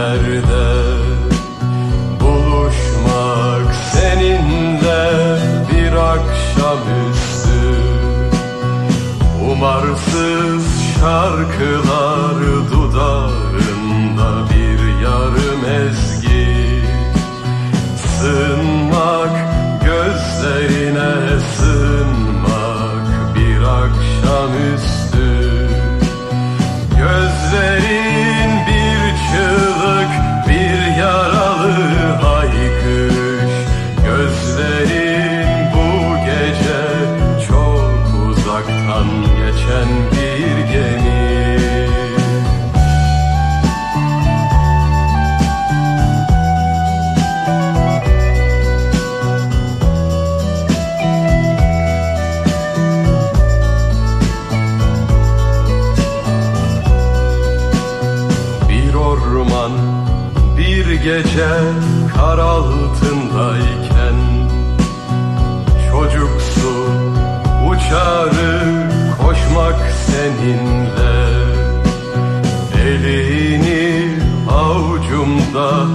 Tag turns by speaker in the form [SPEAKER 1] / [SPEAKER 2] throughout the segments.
[SPEAKER 1] yerde Buluşmak seninle bir akşamüstü Umarsız şarkılar dudağında bir yarım ezgi. Sığınmak gözlerine sığ gece kar altındayken Çocuksu uçarı koşmak seninle. Elini avucumda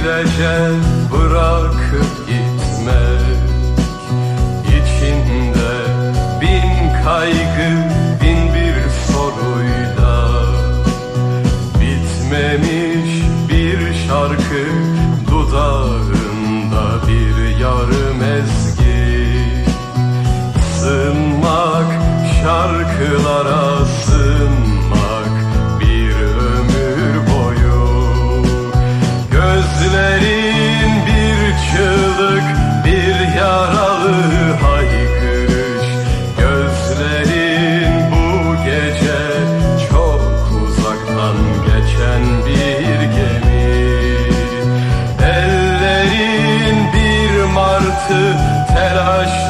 [SPEAKER 1] gideceğiz bırakıp gitmek. İçinde bin kaygı bin bir soruyla Bitmemiş bir şarkı. paylaş